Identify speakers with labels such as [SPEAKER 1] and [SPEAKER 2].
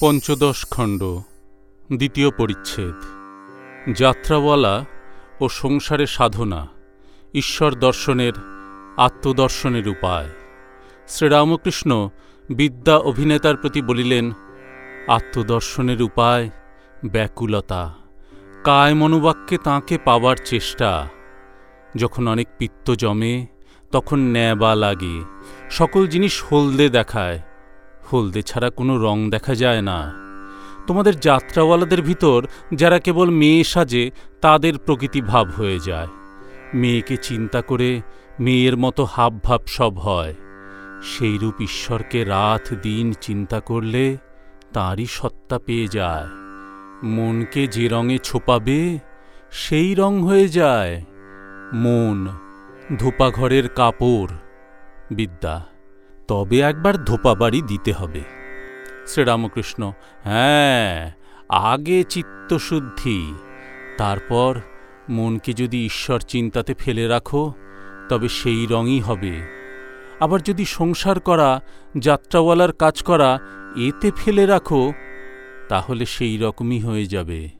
[SPEAKER 1] পঞ্চদশ খণ্ড, দ্বিতীয় পরিচ্ছেদ। যাত্রাওয়ালা ও সংসারে সাধনা, ঈশ্বর দর্শনের, আত্মদর্শনের উপায়। শ্রীরামকৃষ্ণ বিদ্যা অভিনেতার প্রতি বলিলেন, আত্মদর্শনের উপায় ব্যাকুলতা। কায় মনোবাক্যে তাঁকে পাবার চেষ্টা। যখন অনেক পিত্ত জমে, তখন ন্যাবা লাগে। সকল জিনিস হলদে দেখায়। হলদে ছাড়া কোনো রং দেখা যায় না। তোমাদের যাত্রাওয়ালাদের ভিতর যারা কেবল মেয়ে সাজে, তাদের প্রকৃতি ভাব হয়ে যায়। মেয়েকে চিন্তা করে মেয়ের মতো হাবভাব সব হয়। সেইরূপ ঈশ্বরকে রাত দিন চিন্তা করলে তাঁরই সত্তা পেয়ে যায়। মনকে যে রঙে ছোপাবে, সেই রং হয়ে যায়। মন ধোপাঘরের কাপড়, বিদ্যা। তবে একবার ধোপাবাড়ি দিতে হবে। শ্রীরামকৃষ্ণ হ্যাঁ আগে চিত্তশুদ্ধি, তারপর মনকে যদি ঈশ্বর চিন্তাতে ফেলে রাখো, তবে সেই রঙই হবে। আবার যদি সংসার করা, যাত্রাওয়ালার কাজ করা, এতে ফেলে রাখো, তাহলে সেই রকমই হয়ে যাবে।